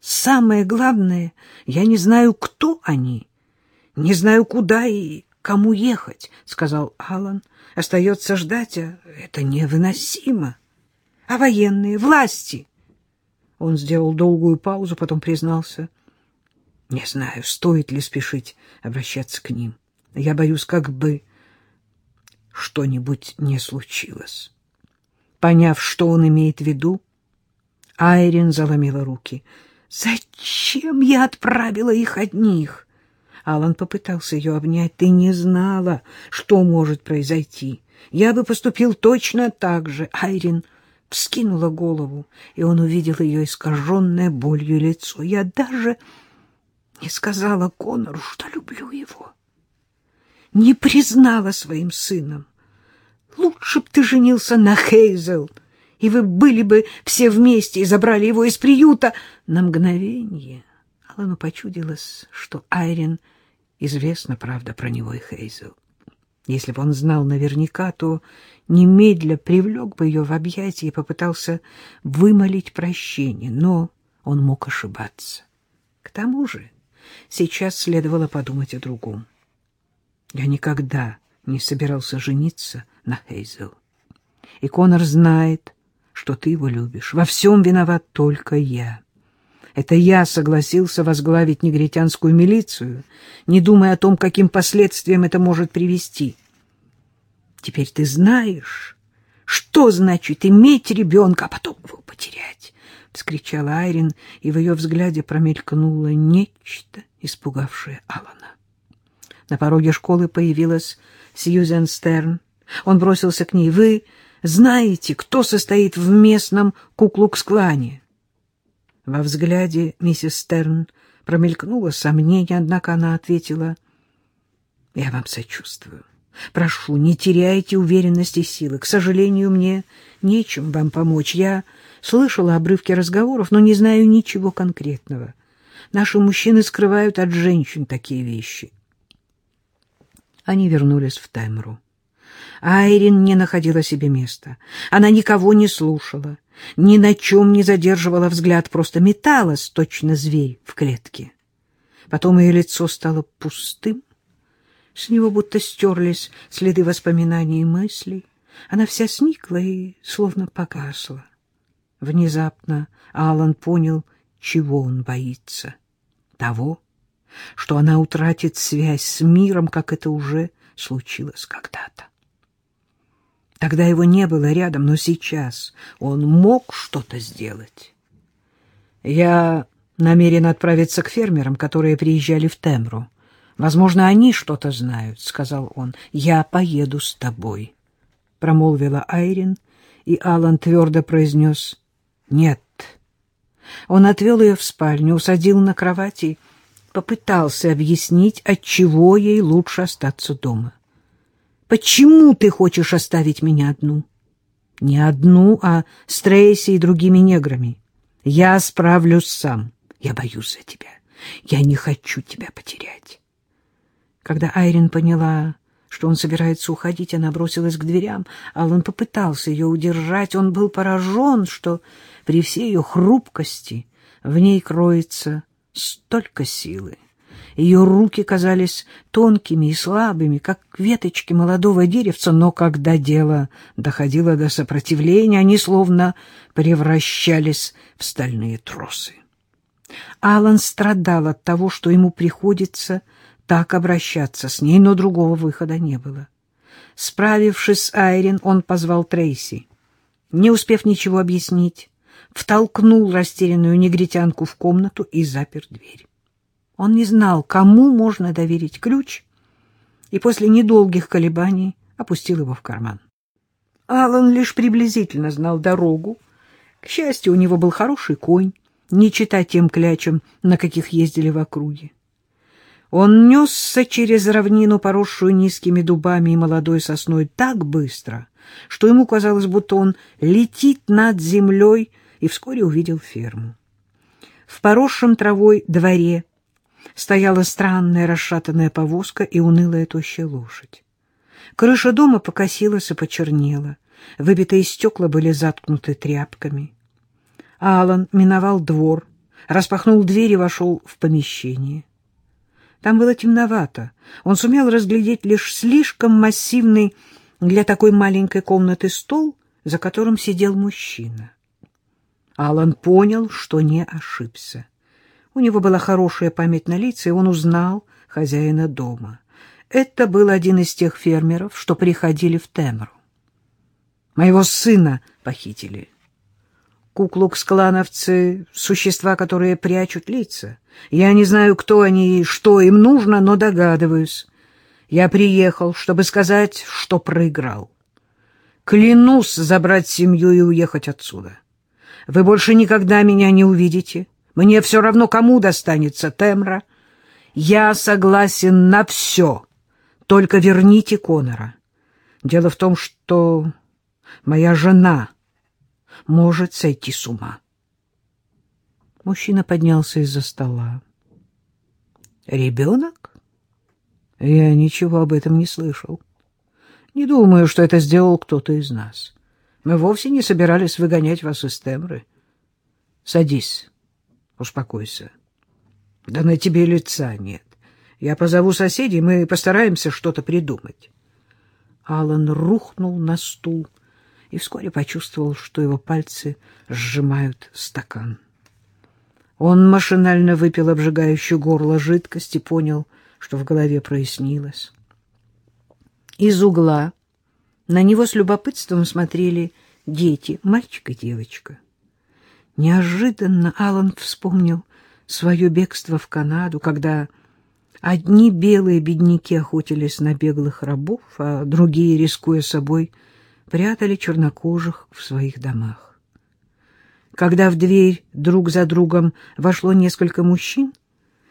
Самое главное, я не знаю, кто они, не знаю, куда и кому ехать, — сказал Алан. Остается ждать, а это невыносимо. А военные, власти? Он сделал долгую паузу, потом признался. Не знаю, стоит ли спешить обращаться к ним. Я боюсь, как бы что-нибудь не случилось. Поняв, что он имеет в виду, Айрин заломила руки. «Зачем я отправила их одних?» Алан попытался ее обнять. «Ты не знала, что может произойти. Я бы поступил точно так же». Айрин вскинула голову, и он увидел ее искаженное болью лицо. «Я даже не сказала Конору, что люблю его. Не признала своим сыном. Лучше б ты женился на Хейзел, и вы были бы все вместе и забрали его из приюта. На мгновение Алану почудилось, что Айрин известна правда про него и Хейзел. Если бы он знал наверняка, то немедля привлек бы ее в объятия и попытался вымолить прощение, но он мог ошибаться. К тому же сейчас следовало подумать о другом. Я никогда не собирался жениться на Хейзел. И Конор знает, что ты его любишь. Во всем виноват только я. Это я согласился возглавить негритянскую милицию, не думая о том, каким последствиям это может привести. Теперь ты знаешь, что значит иметь ребенка, а потом его потерять, — вскричала Айрин, и в ее взгляде промелькнуло нечто, испугавшее Алана. На пороге школы появилась Сьюзен Стерн. Он бросился к ней. «Вы знаете, кто состоит в местном куклукс-клане?» Во взгляде миссис Стерн промелькнуло сомнение, однако она ответила, «Я вам сочувствую. Прошу, не теряйте уверенности и силы. К сожалению, мне нечем вам помочь. Я слышала обрывки разговоров, но не знаю ничего конкретного. Наши мужчины скрывают от женщин такие вещи. Они вернулись в Таймру. Айрин не находила себе места. Она никого не слушала, ни на чем не задерживала взгляд, просто металась, точно зверь в клетке. Потом ее лицо стало пустым, с него будто стерлись следы воспоминаний и мыслей. Она вся сникла и словно погасла. Внезапно Алан понял, чего он боится. Того, что она утратит связь с миром, как это уже случилось когда-то. Тогда его не было рядом, но сейчас он мог что-то сделать. Я намерен отправиться к фермерам, которые приезжали в Темру. Возможно, они что-то знают, — сказал он. Я поеду с тобой, — промолвила Айрин, и Алан твердо произнес «Нет». Он отвел ее в спальню, усадил на кровати попытался объяснить, отчего ей лучше остаться дома. «Почему ты хочешь оставить меня одну?» «Не одну, а с Трейси и другими неграми. Я справлюсь сам. Я боюсь за тебя. Я не хочу тебя потерять». Когда Айрин поняла, что он собирается уходить, она бросилась к дверям. Аллан попытался ее удержать. Он был поражен, что при всей ее хрупкости в ней кроется столько силы. Ее руки казались тонкими и слабыми, как веточки молодого деревца, но когда дело доходило до сопротивления, они словно превращались в стальные тросы. Алан страдал от того, что ему приходится так обращаться с ней, но другого выхода не было. Справившись с Айрин, он позвал Трейси. Не успев ничего объяснить, втолкнул растерянную негритянку в комнату и запер дверь. Он не знал, кому можно доверить ключ, и после недолгих колебаний опустил его в карман. Алан лишь приблизительно знал дорогу. К счастью, у него был хороший конь, не читая тем клячам, на каких ездили в округе. Он несся через равнину, поросшую низкими дубами и молодой сосной, так быстро, что ему казалось, будто он летит над землей, и вскоре увидел ферму. В поросшем травой дворе стояла странная расшатанная повозка и унылая тощая лошадь. Крыша дома покосилась и почернела, выбитые стекла были заткнуты тряпками. Алан миновал двор, распахнул дверь и вошел в помещение. Там было темновато. Он сумел разглядеть лишь слишком массивный для такой маленькой комнаты стол, за которым сидел мужчина. Алан понял, что не ошибся. У него была хорошая память на лица, и он узнал хозяина дома. Это был один из тех фермеров, что приходили в Темру. Моего сына похитили. Куклукс-клановцы — существа, которые прячут лица. Я не знаю, кто они и что им нужно, но догадываюсь. Я приехал, чтобы сказать, что проиграл. Клянусь забрать семью и уехать отсюда. Вы больше никогда меня не увидите. Мне все равно, кому достанется Темра. Я согласен на все. Только верните Конора. Дело в том, что моя жена может сойти с ума. Мужчина поднялся из-за стола. «Ребенок? Я ничего об этом не слышал. Не думаю, что это сделал кто-то из нас. Мы вовсе не собирались выгонять вас из Темры. Садись, успокойся. Да на тебе лица нет. Я позову соседей, мы постараемся что-то придумать». Алан рухнул на стул и вскоре почувствовал, что его пальцы сжимают стакан. Он машинально выпил обжигающую горло жидкость и понял, что в голове прояснилось. Из угла на него с любопытством смотрели дети, мальчик и девочка. Неожиданно Алан вспомнил свое бегство в Канаду, когда одни белые бедняки охотились на беглых рабов, а другие, рискуя собой, прятали чернокожих в своих домах. Когда в дверь друг за другом вошло несколько мужчин,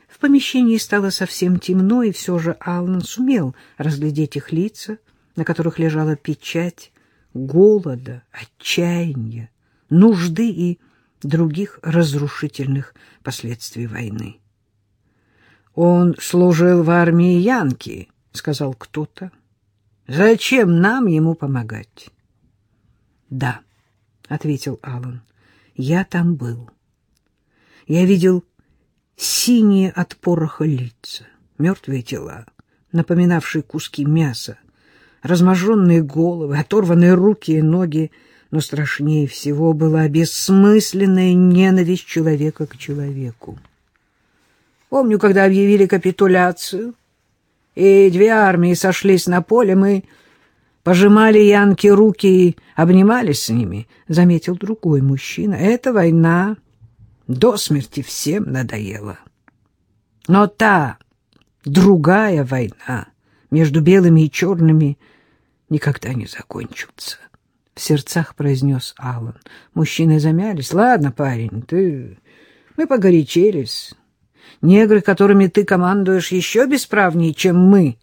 в помещении стало совсем темно, и все же Аллан сумел разглядеть их лица, на которых лежала печать голода, отчаяния, нужды и других разрушительных последствий войны. «Он служил в армии Янки», — сказал кто-то. Зачем нам ему помогать? — Да, — ответил Алан. Я там был. Я видел синие от пороха лица, мертвые тела, напоминавшие куски мяса, разможенные головы, оторванные руки и ноги, но страшнее всего была бессмысленная ненависть человека к человеку. Помню, когда объявили капитуляцию, и две армии сошлись на поле, мы пожимали Янки руки и обнимались с ними, — заметил другой мужчина. Эта война до смерти всем надоела. Но та другая война между белыми и черными никогда не закончится. В сердцах произнес Аллан. Мужчины замялись. Ладно, парень, ты... Мы погорячились. Негры, которыми ты командуешь, еще бесправнее, чем мы,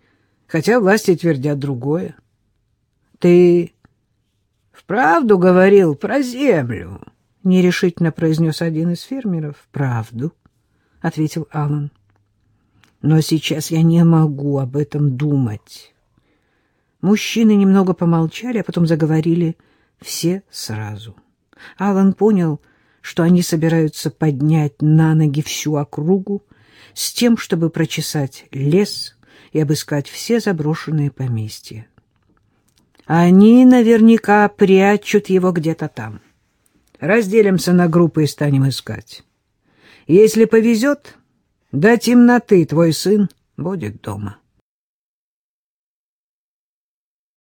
хотя власти твердят другое. Ты вправду говорил про землю? — нерешительно произнес один из фермеров. — Правду, — ответил Аллан. — Но сейчас я не могу об этом думать. Мужчины немного помолчали, а потом заговорили все сразу. Аллан понял, что они собираются поднять на ноги всю округу с тем, чтобы прочесать лес и обыскать все заброшенные поместья. Они наверняка прячут его где-то там. Разделимся на группы и станем искать. Если повезет, до темноты твой сын будет дома.